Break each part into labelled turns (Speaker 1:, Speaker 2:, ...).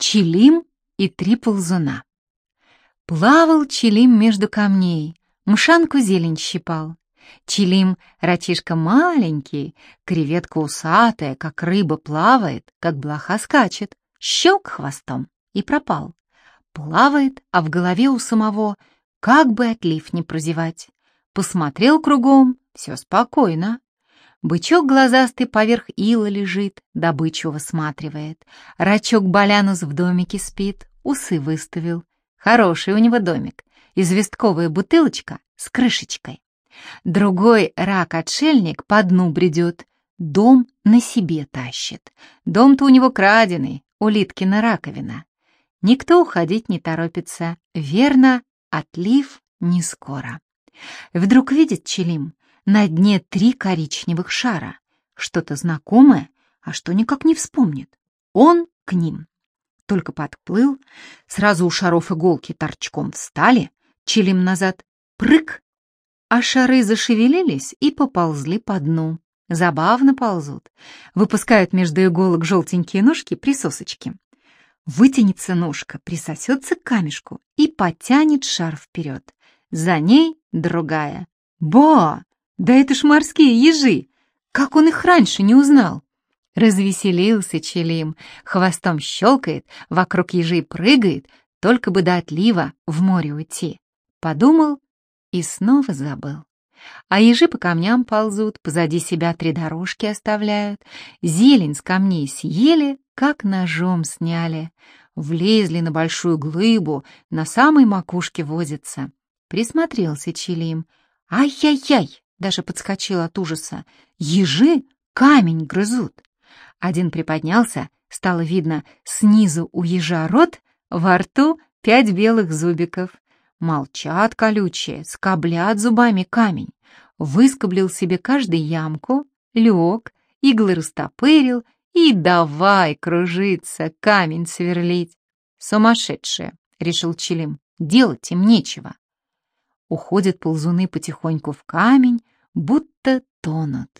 Speaker 1: Челим и три ползуна. Плавал Челим между камней, мшанку зелень щипал. Челим — рачишка маленький, креветка усатая, как рыба плавает, как блоха скачет, щелк хвостом и пропал. Плавает, а в голове у самого как бы отлив не прозевать. Посмотрел кругом, все спокойно. Бычок глазастый поверх ила лежит, добычу высматривает. Рачок Балянус в домике спит, усы выставил. Хороший у него домик, известковая бутылочка с крышечкой. Другой рак-отшельник по дну бредет, дом на себе тащит. Дом-то у него краденый, улиткина раковина. Никто уходить не торопится, верно, отлив не скоро. Вдруг видит Челим, на дне три коричневых шара. Что-то знакомое, а что никак не вспомнит. Он к ним. Только подплыл, сразу у шаров иголки торчком встали, челим назад прыг, а шары зашевелились и поползли по дну. Забавно ползут, выпускают между иголок желтенькие ножки присосочки. Вытянется ножка, присосется к камешку и потянет шар вперед. За ней другая. Ба! Да это ж морские ежи! Как он их раньше не узнал? Развеселился Челим, хвостом щелкает, вокруг ежей прыгает, только бы до отлива в море уйти. Подумал и снова забыл. А ежи по камням ползут, позади себя три дорожки оставляют, зелень с камней съели, как ножом сняли. Влезли на большую глыбу, на самой макушке возятся. Присмотрелся Челим. Ай-яй-яй! Даже подскочил от ужаса. Ежи камень грызут. Один приподнялся, стало видно, снизу у ежа рот, во рту пять белых зубиков. Молчат колючие, скоблят зубами камень. Выскоблил себе каждый ямку, лег, иглы растопырил и давай кружиться, камень сверлить. Сумасшедшие, решил Челим, делать им нечего. Уходят ползуны потихоньку в камень, будто тонут.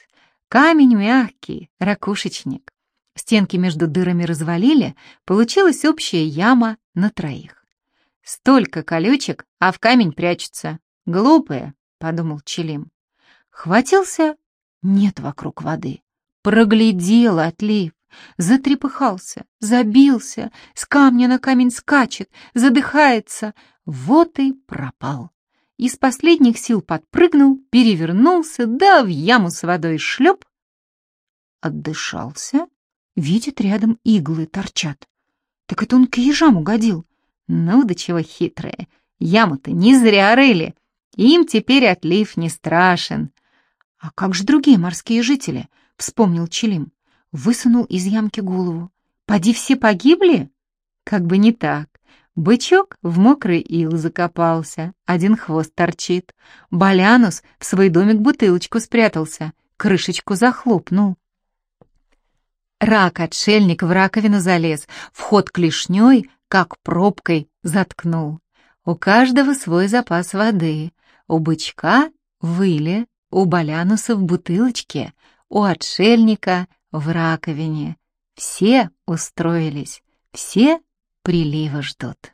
Speaker 1: Камень мягкий, ракушечник. Стенки между дырами развалили, получилась общая яма на троих. Столько колючек, а в камень прячутся. Глупые, подумал Челим. Хватился, нет вокруг воды. Проглядел отлив, затрепыхался, забился, с камня на камень скачет, задыхается. Вот и пропал из последних сил подпрыгнул, перевернулся, да в яму с водой шлеп. Отдышался, видит, рядом иглы торчат. Так это он к ежам угодил. Ну да чего хитрые, яму-то не зря рыли, им теперь отлив не страшен. А как же другие морские жители? Вспомнил Челим. Высунул из ямки голову. Поди все погибли? Как бы не так. Бычок в мокрый ил закопался, один хвост торчит. Балянус в свой домик бутылочку спрятался, крышечку захлопнул. Рак-отшельник в раковину залез, вход клешней, как пробкой, заткнул. У каждого свой запас воды. У бычка в иле, у Балянуса в бутылочке, у отшельника в раковине. Все устроились, все прилива ждут.